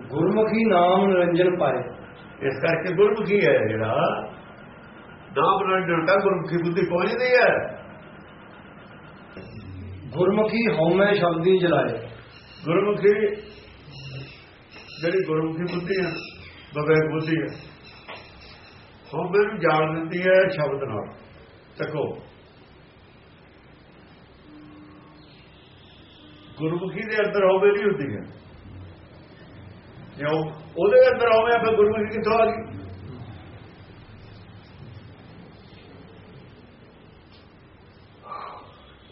ਗੁਰਮੁਖੀ ਨਾਮ ਨਿਰੰਜਨ ਪਾਏ। ਇਸ ਕਰਕੇ ਗੁਰਮੁਖੀ ਹੈ ਜਿਹੜਾ। ਨਾਮ ਨਾਲ ਜੁੜਦਾ ਗੁਰਮੁਖੀ ਬੁੱਧੀ ਪਹੁੰਚਦੀ ਹੈ। ਗੁਰਮੁਖੀ ਹਉਮੈ ਸ਼ਬਦੀ ਜਲਾਏ। ਗੁਰਮੁਖੀ ਜਿਹੜੀ ਗੁਰਮੁਖੀ ਬੁੱਧੀ ਹੈ ਬਵੇ ਬੁੱਧੀ ਹੈ ਹਉਮੈ ਨੂੰ ਜਾਣ ਦਿੰਦੀ ਹੈ ਸ਼ਬਦ ਨਾਲ। ਚੱਕੋ। ਗੁਰਮੁਖੀ ਦੇ ਅੰਦਰ ਹੋਵੇ ਨਹੀਂ ਹੁੰਦੀ ਹੈ। ਜੋ ਉਹਦੇ ਅੰਦਰ ਹੋਵੇ ਫਿਰ ਗੁਰਮੁਖੀ ਕਿੱਥੋਂ ਆ ਗਈ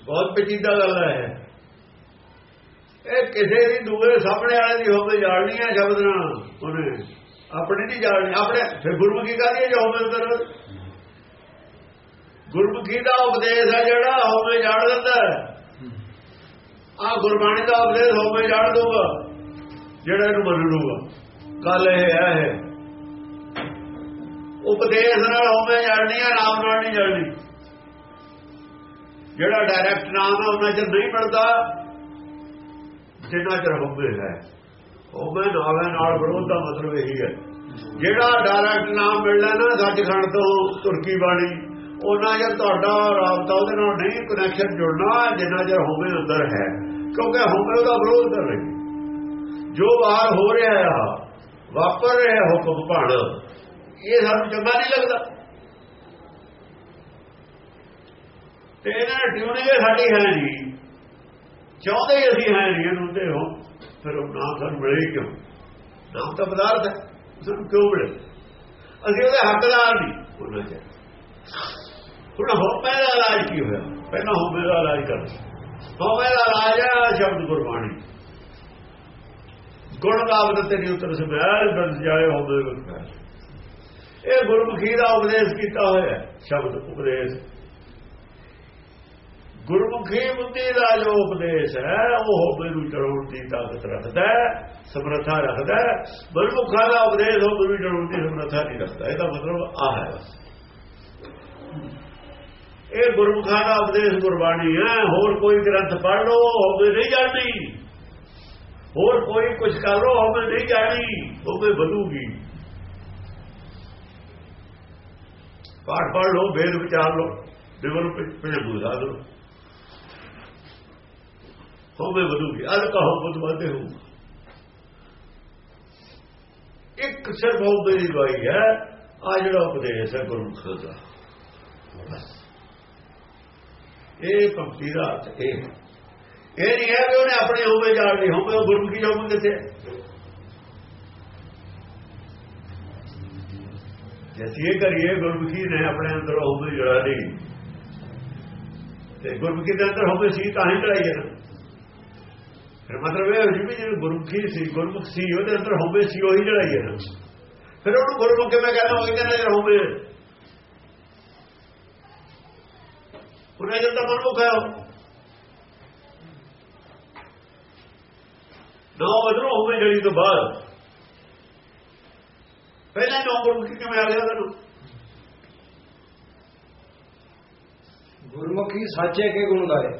ਬਹੁਤ ਪੇਚੀਦਾ ਗੱਲ ਹੈ ਇਹ। ਕਿਸੇ ਦੀ ਦੂਏ ਸਾਹਮਣੇ ਵਾਲੇ ਦੀ ਹੋਵੇ ਜਾਣਨੀ ਹੈ ਸ਼ਬਦ ਨਾਲ ਉਹਨੇ। ਆਪਣੇ ਨਹੀਂ ਜਾਣਨੀ ਆਪਣੇ ਫਿਰ ਗੁਰਮੁਖੀ ਕਾਹਦੀ ਹੈ ਜੋ ਹੋਵੇ ਅੰਦਰ ਗੁਰਮੁਖੀ ਦਾ ਉਪਦੇਸ਼ ਹੈ ਜਿਹੜਾ ਹੋਵੇ ਜਾਣ ਦਿੰਦਾ। ਆ ਗੁਰਬਾਣੀ ਦਾ ਉਪਦੇਸ਼ ਹੋਵੇ ਜਾਣ ਦੂਗਾ ਜਿਹੜਾ ਇਹਨੂੰ ਮੰਨ ਲੂਗਾ ਗੱਲ ਇਹ ਹੈ ਇਹ। ਉਪਦੇਸ਼ ਨਾਲ ਹੋਵੇ ਜਾਣਨੀ ਹੈ ਨਾਮ ਨਾਲ ਨਹੀਂ ਜਾਣਨੀ ਜਿਹੜਾ ਡਾਇਰੈਕਟ ਨਾਮ ਹੈ ਉਹਨਾਂ ਚਿਰ ਨਹੀਂ ਮਿਲਦਾ। ਜਿੰਨਾ ਚਿਰ ਹੋਵੇ ਹੈ। ਹੋਵੇ ਨਾਵੇਂ ਨਾਲ ਵਿਰੋਧ ਦਾ ਮਤਲਬ ਇਹੀ ਹੈ। ਜਿਹੜਾ ਡਾਇਰੈਕਟ ਨਾਮ ਮਿਲਣਾ ਨਾ ਸੱਚਖੰਡ ਤੋਂ ਤੁਰਕੀ ਬਾਣੀ, ਉਹਨਾਂ ਚਿਰ ਤੁਹਾਡਾ ਰਾਬਤਾ ਉਹਦੇ ਨਾਲ ਨਹੀਂ ਕਨੈਕਸ਼ਨ ਜੁੜਨਾ, ਜਿੰਨਾ ਚਿਰ ਹੋਵੇ ਅੰਦਰ ਹੈ। ਕਿਉਂਕਿ ਹੋਵੇ ਉਹਦਾ ਵਿਰੋਧ ਕਰ ਰਹੀ ਜੋ ਬਾਹਰ ਹੋ ਰਿਹਾ ਆ ਵਾਪਰ ਰਿਹਾ ਹੁਕਮ ਭਾਣ ਇਹ ਸਾਨੂੰ ਚੰਗਾ ਨਹੀਂ ਲੱਗਦਾ। ਤੇ ਇਹਨਾਂ ਟਿਊਨਿੰਗ ਸਾਡੀ ਹੈ ਨਹੀਂ। ਚਾਹੁੰਦੇ ਹੀ ਅਸੀਂ ਹੈ ਨਹੀਂ, ਇਹਨੂੰ ਹੋ ਫਿਰ ਉਹ ਨਾਮ ਸਾਨੂੰ ਮਿਲੇ ਕਿਉਂ? ਨਾਮ ਤਾਂ ਪਦਾਰਥ ਹੈ, ਸਾਨੂੰ ਕਿਉਂ ਮਿਲੇ? ਅਸੀਂ ਉਹਦੇ ਹੱਕਦਾਰ ਨਹੀਂ ਉਹਨਾਂ ਚ ਹੁਣ ਹੋਮੇ ਦਾ ਇਲਾਜ ਕੀ ਹੋਇਆ? ਪਹਿਲਾਂ ਹੋਮੇ ਦਾ ਇਲਾਜ ਕਰ। ਹੋਮੇ ਦਾ ਇਲਾਜ ਹੈ ਸ਼ਬਦ ਗੁਰਬਾਣੀ। ਗੁਣ ਗਾਵਤ ਤੇ ਨਹੀਂ ਉਤਰ ਸਮਿਆਰ ਬੰਦ ਜਾਏ ਹੋਮੇ ਵਿੱਚ ਇਹ ਗੁਰਮੁਖੀ ਦਾ ਉਪਦੇਸ਼ ਕੀਤਾ ਹੋਇਆ ਸ਼ਬਦ ਉਪਦੇਸ਼। ਗੁਰਮੁਖੀ ਬੁੱਧੀ ਦਾ ਜੋ ਉਪਦੇਸ਼ ਹੈ, ਉਹ ਮੈਨੂੰ ਚੜਾਉਣ ਦੀ ਤਾਕਤ ਰੱਖਦਾ ਸਮਰੱਥਾ ਰੱਖਦਾ ਹੈ। ਗੁਰਮੁਖਾ ਦਾ ਉਪਦੇਸ਼ ਉਹ ਮੈਨੂੰ ਚੜਾਉਣ ਦੀ ਸਮਰੱਥਾ ਨਹੀਂ ਰੱਖਦਾ। ਇਹਦਾ ਮਤਲਬ ਆ ਹੈ ਇਹ ਗੁਰਮੁਖਾ ਦਾ ਉਪਦੇਸ਼ ਗੁਰਬਾਣੀ ਹੈ। ਹੋਰ ਕੋਈ ਗ੍ਰੰਥ ਪੜ੍ਹ ਲਓ, ਹੋਵੇ ਨਹੀਂ ਜਾਂਦੀ ਹੋਰ ਕੋਈ ਕੁਝ ਕਰ ਲਓ ਹੋਵੇ ਨਹੀਂ ਜਾਣੀ ਹੋਵੇ ਵਧੂਗੀ। ਪਾਠ ਪੜ੍ਹ ਲਓ, ਵੇਦ ਵਿਚਾਰ ਲਓ ਦੇਵਨ ਪਿਛੇ ਬੁਝਾ ਦਿਓ ਹੋਵੇ ਵਧੂਗੀ ਅਲ ਕਹੋ ਬੁੱਧ ਵਾਦੇ ਹੋ। ਇੱਕ ਸਿਰਫ ਬਹੁਤ ਬੜੀ ਦਵਾਈ ਹੈ ਆ ਜਿਹੜਾ ਉਪਦੇਸ਼ ਹੈ ਗੁਰਮੁਖ ਦਾ। ਇਹ ਭਗਤੀ ਦਾ ਅਰਥ ਇਹ ਇਹ ਨਹੀਂ ਹੈ ਕਿ ਉਹਨੇ ਆਪਣੇ ਹੋਵੇ ਜਾਣ ਲਈ, ਹੋਵੇ ਉਹ ਗੁਰਮੁਖੀ ਜਾਊਗਾ ਕਿੱਥੇ ਜੇ ਇਹ ਕਰੀਏ ਗੁਰਮੁਖੀ ਨੇ ਆਪਣੇ ਅੰਦਰ ਹੋਵੇ ਜੜਾ ਲਈ। ਤੇ ਗੁਰਮੁਖੀ ਦੇ ਅੰਦਰ ਹੋਵੇ ਸੀ, ਤਾਂ ਹੀ ਚੜਾਈ ਹੈ ਫਿਰ ਮਤਲਬ ਇਹ ਹੋਈ ਵੀ ਜਿਹੜਾ ਗੁਰਮੁਖੀ ਸੀ, ਗੁਰਮੁਖ ਸੀ, ਉਹਦੇ ਅੰਦਰ ਹੋਵੇ ਸੀ, ਉਹੀ ਚੜਾਈ ਹੈ ਫਿਰ ਉਹਨੂੰ ਗੁਰਮੁਖ ਕਿਵੇਂ ਕਹਿੰਦਾ, ਉਹ ਕਹਿੰਦਾ ਜਿਹੜਾ ਹੋਵੇ। ਉਹਨਾਂ ਜਿਹੜਾ ਮਨਮੁਖ ਹੈ ਉਹ। ਨੌ ਅਦਰੋਂ ਹੋਵੇ ਜਿਹੜੀ ਤੋਂ ਬਾਅਦ। ਪਹਿਲਾਂ ਨੌ ਗੁਰਮੁਖੀ ਕਿਵੇਂ ਆ ਗਿਆ ਤੈਨੂੰ? ਗੁਰਮੁਖੀ ਸਾਚੇ ਕੇ ਗੁਣ ਗਾਏ।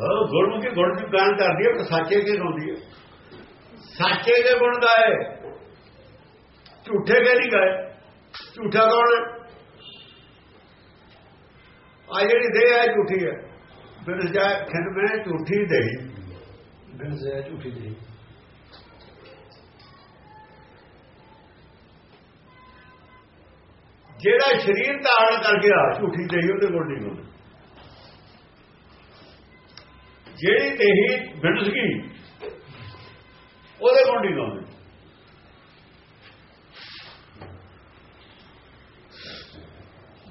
ਹਾਂ ਗੁਰਮੁਖੀ ਗੁਣ ਦੀ ਗਾਣ ਕਰਦੀ ਹੈ ਪਰ ਸਾਚੇ ਕੇ ਗਾਉਂਦੀ ਹੈ। ਸਾਚੇ ਕੇ ਗੁਣ ਗਾਏ। ਝੂਠੇ ਕੇ ਨਹੀਂ ਗਾਏ। ਝੂਠਾ ਕੌਣ ਹੈ? ਆ ਜਿਹੜੀ ਦੇਹ ਹੈ ਝੂਠੀ ਹੈ। ਫਿਰ ਜਾ ਖਿੰਡ ਮੈਂ ਝੂਠੀ ਦੇਹੀ। ਬਿਨ ਜ਼ੈ ਝੂਠੀ ਦੇ ਜਿਹੜਾ ਸਰੀਰ ਧਾਰਨ ਕਰ ਗਿਆ, ਝੂਠੀ ਦੇਹੀ ਉਹਦੇ ਕੋਲ ਨਹੀਂ ਹੁੰਦਾ। ਜਿਹੜੀ ਦੇਹੀ ਬਿੰਦਸ ਗਈ, ਉਹਦੇ ਕੋਲ ਨਹੀਂ ਗਾਉਂਦੇ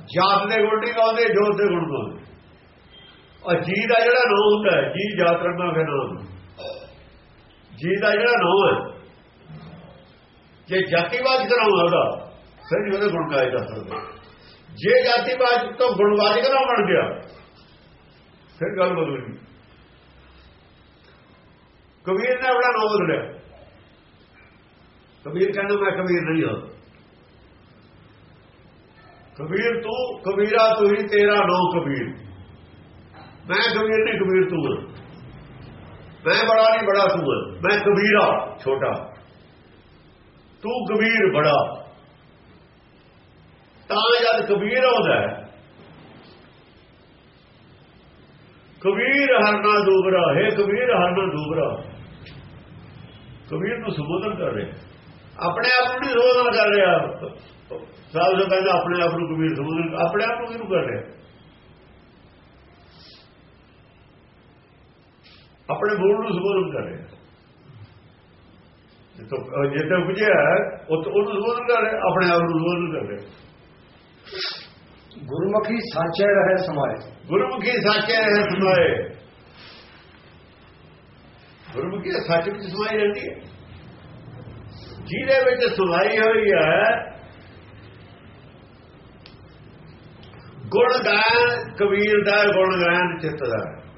ਜਾਤ ਦੇ ਗੁਣ ਨਹੀਂ ਗਾਉਂਦੇ ਜੋਤ ਦੇ ਗੁਣ ਗਾਉਂਦੇ ਔਰ ਜੀ ਦਾ ਜਿਹੜਾ ਨਾਮ ਹੁੰਦਾ ਜੀ ਜਾਤ ਰੰਗਾ ਕੇ ਨਾਮ ਜੀ ਦਾ ਜਿਹੜਾ ਨਾਮ ਹੈ, ਜੇ ਜਾਤੀਵਾਦ ਕਰਾਉਣਾ ਉਹਦਾ, ਫਿਰ ਨਹੀਂ ਉਹਦੇ ਗੁਣ ਗਾਏ ਜਾ ਸਕਦੇ ਜੇ ਜਾਤੀਵਾਦ ਤੋਂ ਗੁਣਵਾਦੀ ਕਰਾ ਬਣ ਗਿਆ, ਫਿਰ ਗੱਲ ਬਦਲ ਗਈ। ਕਬੀਰ ਨੇ ਆਪਣਾ ਨਾਮ ਬਦਲਿਆ ਕਬੀਰ ਕਹਿੰਦਾ, ਮੈਂ ਕਬੀਰ ਨਹੀਂ ਹਾਂ। ਕਬੀਰ ਤੂੰ, ਕਬੀਰਾ ਤੂੰ ਹੀ, ਤੇਰਾ ਨਾਮ ਕਬੀਰ। ਮੈਂ ਕਬੀਰ ਨਹੀਂ, ਕਬੀਰ ਤੂੰ ਮੈਂ ਬੜਾ ਨਹੀਂ, ਬੜਾ ਤੂੰ ਮੈਂ ਕਬੀਰਾ ਛੋਟਾ। ਤੂੰ ਕਬੀਰ ਬੜਾ। ਤਾਂ ਜਦ ਕਬੀਰ ਆਉਂਦਾ ਹੈ ਕਬੀਰ ਹਰਨਾ ਦੂਬਰਾ ਹੈ ਕਬੀਰ ਹਰਨਾ ਦੂਬਰਾ ਕਬੀਰ ਨੂੰ ਸੰਬੋਧਨ ਕਰ ਰਿਹਾ। ਆਪਣੇ ਆਪ ਨੂੰ ਨਹੀਂ ਸੰਬੋਧਨ ਕਰ ਰਿਹਾ। ਸਾਹਿਬ ਜੋ ਕਹਿੰਦਾ, ਆਪਣੇ ਆਪ ਨੂੰ ਕਬੀਰ ਸੰਬੋਧਨ ਆਪਣੇ ਆਪ ਨੂੰ ਕਿਹਨੂੰ ਕਰ ਰਿਹਾ? ਆਪਣੇ ਮੂਲ ਨੂੰ ਸੰਬੋਧਨ ਕਰ ਰਿਹਾ। ਜਿੱਥੋਂ ਜਿੱਥੇ ਉਪਜਿਆ ਉਹ ਉਹਨੂੰ ਸੰਬੋਧਨ ਕਰ ਰਿਹਾ ਆਪਣੇ ਆਪ ਨੂੰ ਸੰਬੋਧਨ ਕਰ ਰਿਹਾ। ਗੁਰਮੁਖੀ ਸਾਚੇ ਰਹੇ ਸਮਾਏ। ਗੁਰਮੁਖੀ ਸੱਚੇ ਹੈ ਸਮਾਏ। ਗੁਰਮੁਖੀ ਸੱਚ ਵਿੱਚ ਸਮਾਈ ਰਹਿੰਦੀ ਹੈ। ਜਿਹਦੇ ਵਿੱਚ ਸਮਾਈ ਹੋਈ ਹੈ ਗੁਣ ਗਾਇਨ ਕਬੀਰ ਦਾ ਗੁਣ ਗਾਇਨ ਚਿੱਤ ਦਾ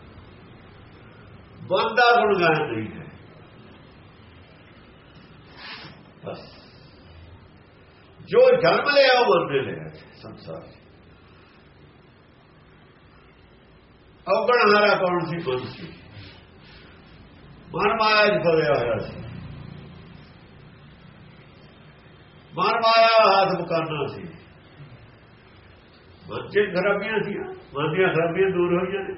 ਬੰਦਾ ਗੁਣ ਗਾਇਨ ਨਹੀਂ ਹੈ ਬਸ ਜੋ ਜਨਮ ਲਿਆ ਉਹ ਬੰਦੇ ਨੇ ਸੰਸਾਰ 'ਚ। ਔਗਣ ਹਾਰਾ ਕੌਣ ਸੀ ਬੰਦ ਸੀ ਮਨ ਮਾਇਆ ਚ ਫਸਿਆ ਹੋਇਆ ਸੀ ਮਨ ਮਾਇਆ ਹੱਥ ਮੁਕਾਨਾ ਸੀ ਮਨ ਚ ਖਰਾਬੀਆਂ ਸੀ ਮਨ ਦੀਆਂ ਖਰਾਬੀਆਂ ਦੂਰ ਹੋਈਆਂ ਨੇ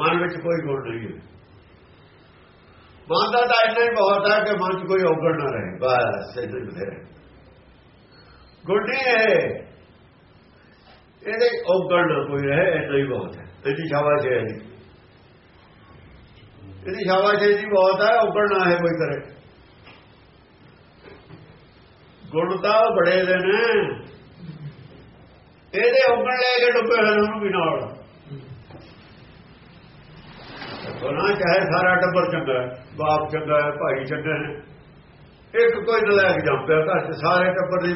ਮਨ ਵਿੱਚ ਕੋਈ ਗੁਣ ਨਹੀਂ ਹੈ। ਮਨ ਦਾ ਤਾਂ ਇੰਨਾ ਹੀ ਬਹੁਤ ਹੈ ਕਿ ਮਨ ਚ ਕੋਈ ਔਗਣ ਨਾ ਰਹੇ। ਬਸ, ਇੰਨਾ ਹੀ ਬਥੇਰਾ ਗੁਣ ਨਹੀਂ ਹੈ। ਇਹਦੇ ਔਗਣ ਨਾ ਕੋਈ ਰਹੇ ਇੰਨਾ ਹੀ ਬਹੁਤ ਹੈ। ਇਹਦੀ ਸ਼ਾਬਾਸ਼ ਹੈ ਜੀ। ਇਹਦੀ ਸ਼ਾਬਾਸ਼ ਇਹਦੀ ਬਹੁਤ ਹੈ, ਔਗਣ ਨਾ ਹੈ ਕੋਈ ਕਰੇ। ਗੁਣ ਤਾਂ ਬੜੇ ਦੇ ਨੇ। ਇਹਦੇ ਔਗਣ ਲੈ ਕੇ ਡੁੱਬੇ ਹੋਏ ਉਹਨੂੰ ਵੀ ਨਾਲ। ਉਹਨਾਂ ਚਾਹੇ ਸਾਰਾ ਟੱਬਰ ਚੰਗਾ ਬਾਪ ਚੰਗਾ ਹੈ, ਭਾਈ ਚੰਗੇ ਨੇ। ਇੱਕ ਕੋਈ ਨਲਾਇਕ ਜੰਪਿਆ ਘਰ ਚ, ਸਾਰੇ ਟੱਬਰ ਦੀ।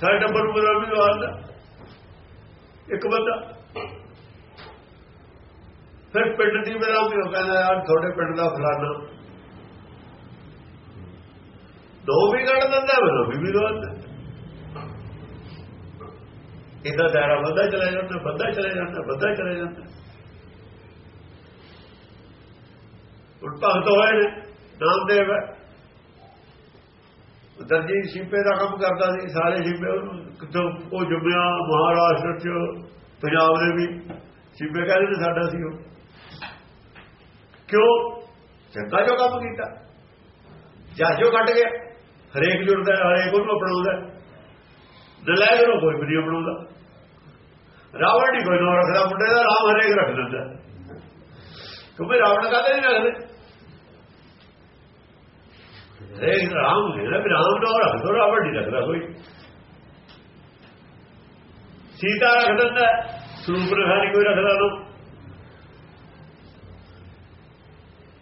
ਸਾਰੇ ਟੱਬਰ ਨੂੰ ਬਦਲ ਵੀ ਦਵਾਉਂਦਾ ਇੱਕ ਬੰਦਾ। ਫਿਰ ਪਿੰਡ ਦੀ ਮੇਰਾ ਵੀ ਉਹ ਕਹਿੰਦਾ, ਯਾਰ ਤੁਹਾਡੇ ਪਿੰਡ ਦਾ ਫਲਾਣਾ ਦੋ ਵੀ ਕੱਢ ਦਿੰਦਾ ਮੈਨੂੰ ਵੀ ਵੀ ਦਵਾਉਂਦਾ ਇਹਦਾ ਦਾਇਰਾ ਵੱਧਦਾ ਚਲਾ ਜਾਂਦਾ, ਵੱਧਦਾ ਚਲਾ ਜਾਂਦਾ, ਵੱਧਦਾ ਚਲਾ ਜਾਂਦਾ। ਹੁਣ ਭਗਤ ਹੋਏ ਨੇ, ਨਾਮਦੇਵ ਹੈ। ਦਰਜੀ ਸ਼ਿਪੇ ਦਾ ਕੰਮ ਕਰਦਾ ਸੀ, ਸਾਰੇ ਸ਼ਿਪੇ ਉਹਨੂੰ ਕਿੱਥੋਂ, ਉਹ ਜੰਮਿਆ ਮਹਾਰਾਸ਼ਟਰ ਚ, ਪੰਜਾਬ ਦੇ ਵੀ। ਸ਼ਿਪੇ ਕਹਿੰਦੇ ਨੇ ਸਾਡਾ ਸੀ ਉਹ। ਕਿਉਂ? ਚੰਗਾ ਜੋ ਕੰਮ ਕੀਤਾ। ਜਾਜੋ ਕੱਟ ਗਿਆ। ਹਰੇਕ ਜੁੜਦਾ, ਹਰੇਕ ਉਹਨੂੰ ਅਪਣਾਉਂਦਾ। ਨਲਾਇਕ ਨੂੰ ਕੋਈ ਵੀ ਨਹੀਂ ਅਪਣਾਉਂਦਾ ਰਾਵਣ ਨਹੀਂ ਕੋਈ ਨਾ ਰੱਖਦਾ, ਮੁੰਡੇ ਦਾ ਰਾਮ ਹਰੇਕ ਰੱਖ ਦਿੰਦਾ। ਕਿਉਂਕਿ ਰਾਵਣ ਕਾਹਦੇ ਨਹੀਂ ਰੱਖਦੇ। ਹਰੇਕ ਰਾਮ ਜਿਹੜਾ ਵੀ ਰਾਮ ਨਾ ਰੱਖ ਦੋ, ਰਾਵਣ ਨਹੀਂ ਰੱਖਦਾ ਕੋਈ। ਸੀਤਾ ਰੱਖ ਦਿੰਦਾ ਸਰੂਪ ਰਖਾਰੀ ਕੋਈ ਰੱਖਦਾ ਨੂੰ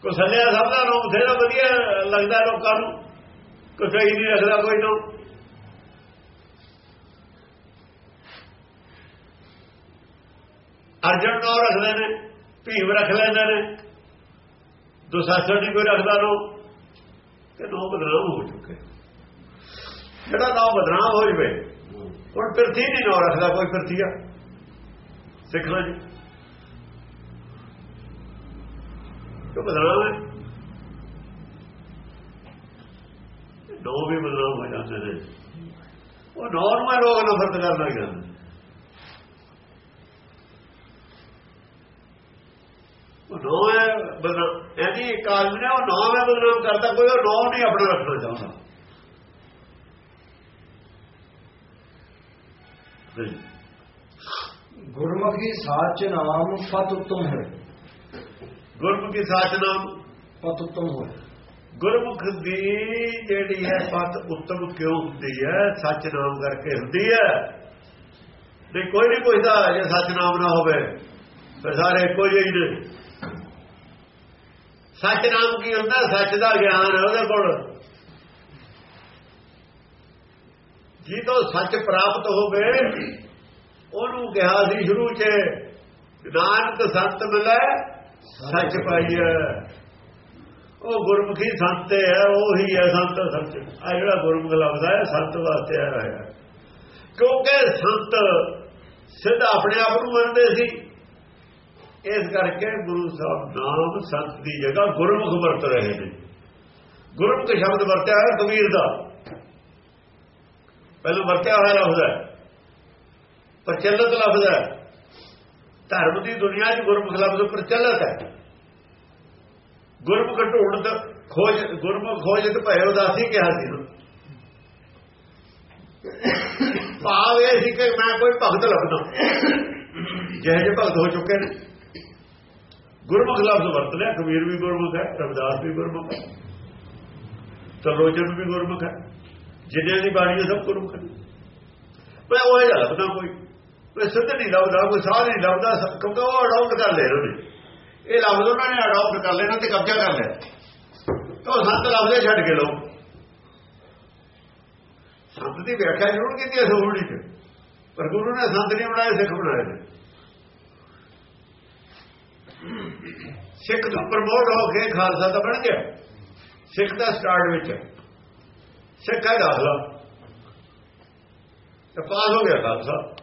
ਕੋ ਸੱਲਿਆ ਸਭ ਦਾ ਨਾਮ ਬਥੇਰਾ ਵਧੀਆ ਲੱਗਦਾ ਲੋਕਾਂ ਨੂੰ। ਕੋਈ ਨਹੀਂ ਰੱਖਦਾ ਕੋਈ ਨੂੰ। ਅਰਜਨ ਨਾਮ ਰੱਖਦੇ ਨੇ, ਭੀਮ ਰੱਖ ਲੈਂਦੇ ਨੇ। ਦੁਸ਼ਾਸਨ ਨਹੀਂ ਕੋਈ ਰੱਖਦਾ ਨੋ ਤੇ ਨੋ ਬਦਨਾਮ ਹੋ ਚੁੱਕੇ। ਜਿਹੜਾ ਨਾਮ ਬਦਨਾਮ ਹੋ ਜਵੇ, ਹੁਣ ਪਿਰਥੀ ਨਹੀਂ ਨਾਮ ਰੱਖਦਾ ਕੋਈ ਪਿਰਥੀਆ ਸਿੱਖ ਲਓ ਜੀ। ਕਿ ਬਦਨਾਮ ਹੈ? ਨੋ ਵੀ ਬਦਨਾਮ ਹੋ ਜਾਂਦੇ ਨੇ। ਉਹ ਨਾਰਮਲ ਲੋਕ ਨਫ਼ਰਤ ਕਰਨ ਲੱਗ ਜਾਂਦੇ ਉਹ ਨੌ ਹੈ ਬਦਨਾਮ ਇਹਦੀ ਇੱਕ ਆਦਮੀ ਨੇ ਉਹ ਨੌ ਹੈ ਬਦਨਾਮ ਕਰਦਾ ਕੋਈ ਉਹ ਨੌ ਨਹੀਂ ਆਪਣਾ ਰੱਖਣਾ ਚਾਹੁੰਦਾ। ਗੁਰਮੁਖੀ ਸਾਚ ਨਾਮ ਪਤ ਉਤਮ ਹੈ ਗੁਰਮੁਖੀ ਸਾਚ ਨਾਮ ਪਤ ਉਤਮ ਹੋਏ। ਗੁਰਮੁਖ ਦੀ ਜਿਹੜੀ ਹੈ ਪਤ ਉੱਤਮ ਕਿਉਂ ਹੁੰਦੀ ਹੈ? ਸੱਚ ਨਾਮ ਕਰਕੇ ਹੁੰਦੀ ਹੈ। ਨਹੀਂ ਕੋਈ ਨਹੀਂ ਪੁੱਛਦਾ ਜੇ ਸੱਚ ਨਾਮ ਨਾ ਹੋਵੇ ਫਿਰ ਸਾਰੇ ਇੱਕੋ ਜਿਹੇ ਹੀ ਨੇ। ਸੱਚ ਨਾਮ ਕੀ ਹੁੰਦਾ? ਸੱਚ ਦਾ ਗਿਆਨ ਹੈ ਉਹਦੇ ਕੋਲ। ਜਿਹਦੋਂ ਸੱਚ ਪ੍ਰਾਪਤ ਹੋਵੇ, ਉਹਨੂੰ ਕਿਹਾ ਸੀ ਸ਼ੁਰੂ 'ਚ, ਨਾਨਕ ਸੰਤ ਮਿਲੇ, ਸੱਚ ਪਾਈਏ ਉਹ ਗੁਰਮੁਖੀ ਸੰਤ ਹੈ, ਉਹੀ ਹੈ ਸੰਤ ਸੱਚ। ਆ ਜਿਹੜਾ ਗੁਰਮੁਖ ਲਫ਼ਜ਼ ਹੈ, ਸੰਤ ਵਾਸਤੇ ਆਇਆ ਹੈ ਕਿਉਂਕਿ ਸੰਤ ਸਿੱਧ ਆਪਣੇ ਆਪ ਨੂੰ ਮੰਨਦੇ ਸੀ। ਇਸ ਕਰਕੇ ਗੁਰੂ ਸਾਹਿਬ ਨਾਮ ਸੰਤ ਦੀ ਜਗ੍ਹਾ ਗੁਰਮੁਖ ਵਰਤ ਰਹੇ ਨੇ। ਗੁਰਮੁਖ ਸ਼ਬਦ ਵਰਤਿਆ ਹੈ ਕਬੀਰ ਦਾ। ਪਹਿਲਾਂ ਵਰਤਿਆ ਹੋਇਆ ਲਫ਼ਜ਼ ਹੈ। ਪ੍ਰਚਲਿਤ ਲਫ਼ਜ਼ ਹੈ। ਧਰਮ ਦੀ ਦੁਨੀਆ 'ਚ ਗੁਰਮੁਖ ਲਫ਼ਜ਼ ਪ੍ਰਚਲਿਤ ਹੈ। ਗੁਰਮੁਖ ਢੂੰਡ ਖੋਜ, ਗੁਰਮੁਖ ਖੋਜ ਤੇ ਭਏ ਉਦਾਸੀ ਕਿਹਾ ਸੀ ਨਾ। ਭਾਵ ਇਹ ਸੀ ਕਿ ਮੈਂ ਕੋਈ ਭਗਤ ਲੱਭਦਾ। ਜਿਹੇ ਜਿਹੇ ਭਗਤ ਹੋ ਚੁੱਕੇ ਨੇ। ਗੁਰਮੁਖ ਲਫ਼ਜ਼ ਵਰਤ ਲਿਆ, ਕਬੀਰ ਵੀ ਗੁਰਮੁਖ ਹੈ, ਰਵਿਦਾਸ ਵੀ ਗੁਰਮੁਖ ਹੈ ਤਰੋਜਨ ਵੀ ਗੁਰਮੁਖ ਹੈ, ਜਿੰਨਿਆਂ ਦੀ ਬਾਣੀ ਹੈ ਸਭ ਗੁਰਮੁਖ ਨੇ ਮੈਂ ਉਹ ਜਿਹਾ ਲੱਭਦਾ ਕੋਈ ਕੋਈ ਸਿੱਧ ਨਹੀਂ ਲੱਭਦਾ, ਕੋਈ ਸਾਹ ਨਹੀਂ ਲੱਭਦਾ ਕਿਉਂਕਿ ਉਹ ਅਡਾਪਟ ਕਰ ਲੈ ਰਹੇ ਨੇ ਇਹ ਲਫ਼ਜ਼ ਉਹਨਾਂ ਨੇ ਅਡਾਪਟ ਕਰ ਲੈਣਾ ਤੇ ਕਬਜ਼ਾ ਕਰ ਲਿਆ। ਉਹ ਸੰਤ ਲਫ਼ਜ਼ੇ ਛੱਡ ਕੇ ਲੋ ਸੰਤ ਦੀ ਵਿਆਖਿਆ ਜ਼ਰੂਰ ਕੀਤੀ ਹੈ ਸੋਹਣੀ ਚ ਪਰ ਗੁਰੂ ਨੇ ਸੰਤ ਨਹੀਂ ਬਣਾਏ, ਸਿੱਖ ਬਣਾਏ ਨੇ। ਸਿੱਖ ਤੋਂ ਪ੍ਰਮੋਟ ਹੋ ਕੇ ਖਾਲਸਾ ਤਾਂ ਬਣ ਗਿਆ। ਸਿੱਖ ਦਾ ਸਟਾਰਟ ਵਿੱਚ ਸਿੱਖ ਹੈ ਦਾਖਲਾ ਤੇ ਪਾਸ ਹੋ ਗਿਆ ਖਾਲਸਾ।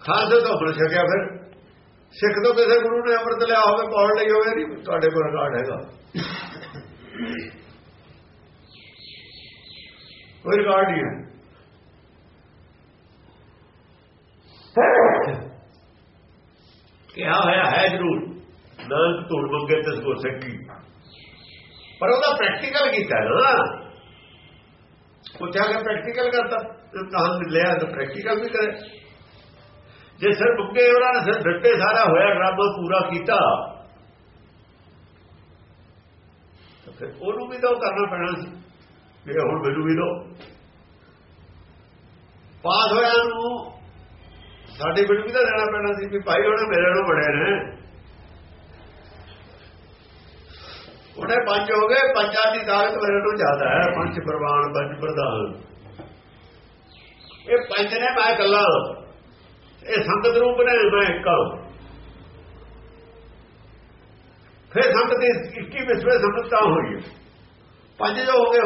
ਖਾਲਸਾ ਤੋਂ ਬਣ ਸਕਿਆ ਫਿਰ। ਸਿੱਖ ਤੋਂ ਕਿਸੇ ਗੁਰੂ ਨੇ ਅੰਮ੍ਰਿਤ ਲਿਆ ਹੋਵੇ, ਪਾਉਣ ਲਈ ਹੋਵੇ ਨਹੀਂ, ਤੁਹਾਡੇ ਕੋਲ ਰਿਕਾਰਡ ਹੈਗਾ। ਕੋਈ ਰਿਕਾਰਡ ਨਹੀਂ ਹੈ। ਕਿਹਾ ਹੋਇਆ ਹੈ ਜ਼ਰੂਰ। ਨਾਨਕ ਧੂੜ ਮੰਗੇ ਤੇ ਸੋ ਸਕੀ ਪਰ ਉਹਦਾ ਪ੍ਰੈਕਟੀਕਲ ਕੀਤਾ ਨਾ। ਉਹ ਜਾ ਪ੍ਰੈਕਟੀਕਲ ਕਰਤਾ ਕਹਾਂ ਲਿਆ ਤਾਂ ਪ੍ਰੈਕਟੀਕਲ ਵੀ ਕਰੇ। ਜੇ ਸਿਰ ਬੁੱਕੇ ਉਹਨਾਂ ਨੇ ਸਿਰ ਡੱਟੇ ਸਾਰਾ ਹੋਇਆ, ਡਰਾਮਾ ਪੂਰਾ ਕੀਤਾ ਫਿਰ ਉਹਨੂੰ ਵੀ ਤਾਂ ਉਹ ਕਰਨਾ ਪੈਣਾ ਸੀ। ਜੇ ਹੁਣ ਮੈਨੂੰ ਵੀ ਦੋ। ਪਾਸ ਹੋਇਆ ਨੂੰ ਸਾਡੀ ਬਿਲਕੁਲ ਵੀ ਤਾਂ ਦੇਣਾ ਪੈਣਾ ਸੀ ਵੀ ਭਾਈ ਉਹਨੇ ਮੇਰੇ ਨੂੰ ਬੜੇ ਨੇ। ਉਹਨੇ ਪੰਜ ਹੋ ਗਏ, ਪੰਜਾਂ ਦੀ ਤਾਕਤ ਮੇਰੇ ਨੂੰ ਜ਼ਿਆਦਾ ਹੈ, ਪੰਜ ਪ੍ਰਵਾਨ, ਪੰਜ ਪ੍ਰਧਾਨ। ਇਹ ਪੰਜ ਨੇ ਮੈਂ ਕੱਲਾ ਇਹ ਸੰਗਤ ਰੂਪ ਨੇ ਮੈਂ ਇੱਕ। ਫਿਰ ਸੰਗਤ ਦੀ 21 ਵਿਸਵੇ ਸੰਗਤ ਤਾਂ ਹੋਈ ਪੰਜ ਜੋ ਹੋ ਗਏ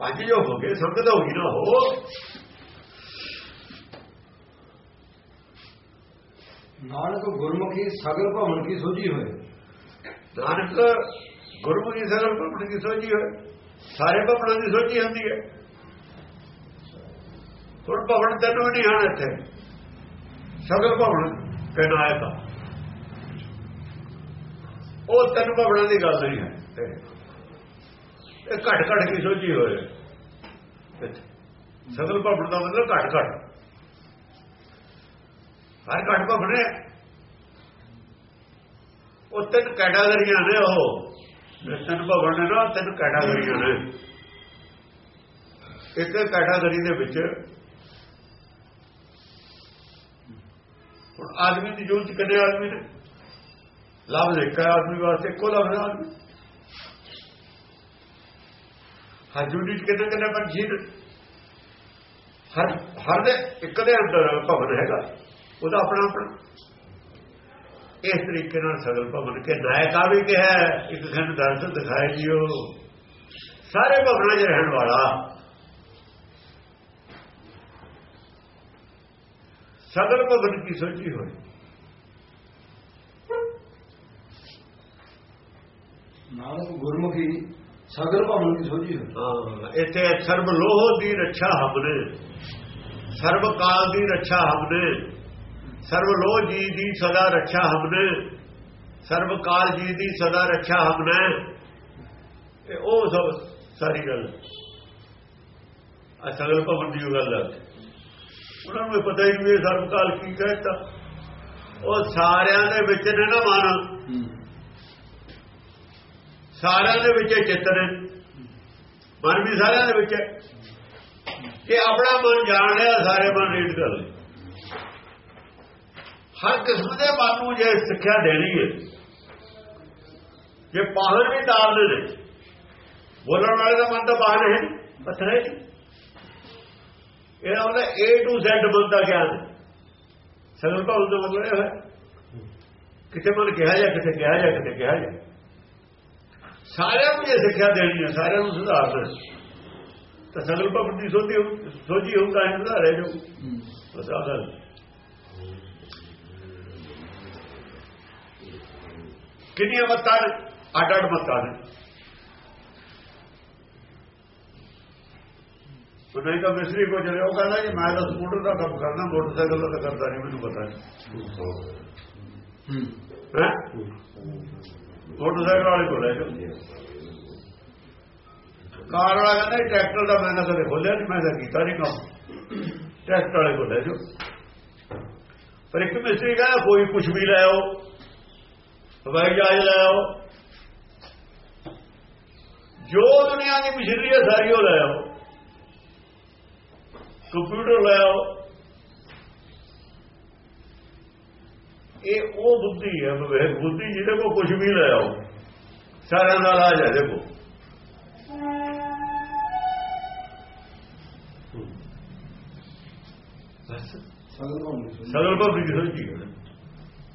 ਪੰਜ ਜੋ ਹੋ ਗਏ, ਸੰਗਤ ਹੋ ਗਈ ਨਾ ਹੋ। ਨਾਨਕ ਗੁਰਮੁਖੀ ਸਗਲ ਭਵਨ ਕੀ ਸੋਝੀ ਹੋਏ? ਨਾਨਕ ਗੁਰਮੁਖੀ ਸਗਲ ਭਵਨ ਕੀ ਸੋਝੀ ਹੋਏ? ਸਾਰੇ ਭਵਨਾਂ ਦੀ ਸੋਝੀ ਹੁੰਦੀ ਹੈ। ਹੁਣ ਭਵਨ ਤੈਨੂੰ ਨਹੀਂ ਆਣ ਇੱਥੇ। ਸਗਲ ਭਵਨ ਕਹਿਨਾਇਤਾ ਉਹ ਤੈਨੂੰ ਭਵਨਾਂ ਦੀ ਗੱਲ ਨਹੀਂ ਹੈ। ਇਹ ਘਟ ਘਟ ਕੀ ਸੋਝੀ ਹੋਏ? ਸਗਲ ਭਵਨ ਦਾ ਮਤਲਬ ਘਟ ਘਟ। ਹਰ ਘਟ ਭਵਨ ਹੈ ਉਹ ਤਿੰਨ ਕੈਟਾਗਰੀਆਂ ਨੇ ਉਹ। ਤਿੰਨ ਭਵਨ ਨੇ ਨਾ, ਤਿੰਨ ਕੈਟਾਗਰੀਆਂ ਨੇ। ਇੱਕ ਕੈਟਾਗਰੀ ਦੇ ਵਿੱਚ ਹੁਣ ਆਦਮੀ ਦੀ ਜੋਤ ਕਿੰਨੇ ਆਦਮੀ ਨੇ? ਲਫ਼ਜ਼ ਇੱਕ ਆਦਮੀ ਵਾਸਤੇ, ਇੱਕੋ ਲਫ਼ਜ਼ ਆਦਮੀ। ਹਰ ਜੁੜੀ ਚ ਕਿੰਨੇ ਕਿੰਨੇ ਪੰਛੀ ਨੇ? ਹਰ ਹਰ ਦੇ ਇੱਕ ਦੇ ਅੰਦਰ ਭਵਨ ਹੈਗਾ। ਉਹਦਾ ਆਪਣਾ ਆਪਣਾ। ਇਸ ਤਰੀਕੇ ਨਾਲ ਸਗਲ ਭਵਨ ਕੇ ਨਾਇਕਾ ਵੀ ਕਿਹਾ ਇੱਕ ਖੰਡ ਦਰਸ਼ਨ ਦਿਖਾਏ ਜਿਓ ਸਾਰੇ ਭਵਨਾਂ 'ਚ ਰਹਿਣ ਵਾਲਾ। ਸਗਲ ਭਵਨ ਕੀ ਸੋਚੀ ਹੋਈ? ਨਾਨਕ ਗੁਰਮੁਖੀ ਸਗਲ ਭਵਨ ਸੋਝੀ ਹੋਏ ਹਾਂ ਇੱਥੇ ਸਰਬ ਲੋਹ ਦੀ ਰੱਛਾ ਹਮਨੇ। ਸਰਬ ਕਾਲ ਦੀ ਰੱਛਾ ਹਮਨੇ। ਸਰਬ ਲੋਹ ਜੀ ਦੀ ਸਦਾ ਰੱਖਿਆ ਹਮਨੇ ਸਰਬ ਕਾਲ ਜੀ ਦੀ ਸਦਾ ਰੱਛਾ ਹਮਨੇ। ਤੇ ਉਹ ਸਭ ਸਾਰੀ ਗੱਲ। ਆ ਸਗਲ ਭਵਨ ਦੀ ਉਹ ਗੱਲ ਆ। ਉਹਨਾਂ ਨੂੰ ਇਹ ਪਤਾ ਹੀ ਨਹੀਂ ਇਹ ਸਰਬ ਕਾਲ ਕੀ ਕਹਿੰਦਾ ਉਹ ਸਾਰਿਆਂ ਦੇ ਵਿੱਚ ਨੇ ਨਾ ਮਨ। ਸਾਰਿਆਂ ਦੇ ਵਿੱਚ ਚਿੱਤ ਨੇ। ਮਨ ਵੀ ਸਾਰਿਆਂ ਦੇ ਵਿੱਚ ਹੈ। ਕਿ ਆਪਣਾ ਮਨ ਜਾਣ ਲਿਆ ਸਾਰੇ ਮਨ ਰੀਡ ਕਰ ਲੈ ਹਰ ਕਿਸਮ ਦੇ ਮਨ ਨੂੰ ਜੇ ਸਿੱਖਿਆ ਦੇਣੀ ਹੈ ਜੇ ਪਾਹਰ ਵੀ ਤਾਲਦੇ ਨੇ ਬੋਲਣ ਵਾਲੇ ਦਾ ਮਨ ਤਾਂ ਬਾਹਰ ਹੈ ਹੈ ਇਹ ਉਹਦਾ A to Z ਬੰਦਾ ਗਿਆਨ ਸਗਲ ਭਾਉ ਦਾ ਮਤਲਬ ਇਹ ਹੈ ਕਿਤੇ ਮਨ ਕਿਹਾ ਜਾ ਕਿਤੇ ਕਿਹਾ ਜਾ ਕਿਤੇ ਕਿਹਾ ਜਾ। ਸਾਰਿਆਂ ਨੂੰ ਇਹ ਸਿੱਖਿਆ ਦੇਣੀ ਹੈ ਸਾਰਿਆਂ ਨੂੰ ਸੁਧਾਰਨਾ ਤਾਂ ਸਗਲ ਭਗਤ ਦੀ ਸੋਧੀ ਸੋਝੀ ਹੋਊਗਾ ਇਹ ਸੁਧਾਰੇ ਜੋ। ਬਸ ਗੱਲ ਕਿੰਨੀਆਂ ਮੱਤਾਂ ਨੇ? ਅੱਡ ਅੱਡ ਮੱਤਾਂ ਨੇ। ਉਹ ਨਹੀਂ ਤਾਂ ਮਿਸਰੀ ਕੋ ਚਲੇ ਉਹ ਕਹਿੰਦਾ ਜੀ ਮੈਂ ਤਾਂ ਸਕੂਟਰ ਦਾ ਕੰਮ ਕਰਨਾ ਮੋਟਰਸਾਈਕਲ ਦਾ ਤਾਂ ਕਰਦਾ ਨਹੀਂ ਮੈਨੂੰ ਪਤਾ ਨਹੀਂ। ਮੋਟਰਸਾਈਕਲ ਵਾਲੇ ਕੋਲ ਲੈ ਕਾਰ ਵਾਲਾ ਕਹਿੰਦਾ ਜੀ, ਟਰੈਕਟਰ ਦਾ ਮੈਂ ਤਾਂ ਕਦੇ ਖੋਲਿਆ ਨਹੀਂ ਮੈਂ ਤਾਂ ਕੀਤਾ ਨਹੀਂ ਕੰਮ। ਟਰੈਕਟਰ ਵਾਲੇ ਕੋਲ ਲੈ ਜਾਓ। ਪਰ ਇੱਕ ਮਿਸਤਰੀ ਕਹਿੰਦਾ ਕੋਈ ਕੁਝ ਵੀ ਲੈ ਆਓ। ਹਵਾਈ ਜਹਾਜ਼ ਲੈ ਆਓ ਜੋ ਦੁਨੀਆ ਦੀ ਮਸ਼ੀਨਰੀ ਹੈ ਸਾਰੀ ਉਹ ਲੈ ਆਓ। ਕੰਪਿਊਟਰ ਲੈ ਆਓ। ਇਹ ਉਹ ਬੁੱਧੀ ਹੈ ਵਿਵੇਕ ਬੁੱਧੀ ਜਿਹਦੇ ਕੋਲ ਕੁਝ ਵੀ ਲੈ ਆਓ। ਸਾਰਿਆਂ ਦਾ ਇਲਾਜ ਹੈ ਦੇਖੋ। ਸਗਲ ਭਗਤੀ ਦੀ ਸੋਚੀ ਹੈ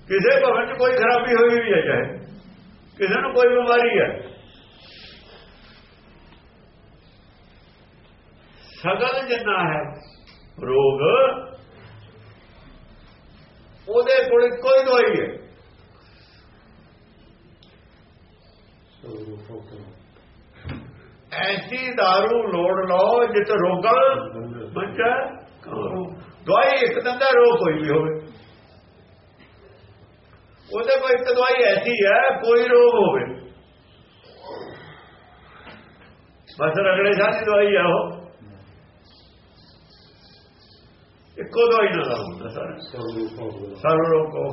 ਕਿਸੇ ਭਵਨ ਚ ਕੋਈ ਖਰਾਬੀ ਹੋਈ ਵੀ ਹੈ ਚਾਹੇ। ਕਿਸੇ ਨੂੰ ਕੋਈ ਬਿਮਾਰੀ ਹੈ। ਸਗਲ ਜਿੰਨਾ ਹੈ ਰੋਗ ਉਹਦੇ ਕੋਲ ਕੋਈ ਦਵਾਈ ਹੈ। ਐਸੀ दारू ਲੋੜ ਲਓ ਜਿੱਤ ਰੋਗਾਂ ਬੱਚਾ ਦਵਾਈ ਇੱਕ ਦੰਦਾ ਰੋਗ ਕੋਈ ਵੀ ਹੋਵੇ। ਉਹਦੇ ਕੋਲ ਇੱਕ ਦਵਾਈ ਐਸੀ ਹੈ ਕੋਈ ਰੋਗ ਹੋਵੇ। ਬਸ ਰਗੜੇ ਸਾਡੀ ਦਵਾਈ ਆ ਉਹ। ਇੱਕੋ ਦਵਾਈ ਨਾਲ ਹੁੰਦਾ ਸਾਰਾ। ਸਰਵ ਰੋਗ ਕੋ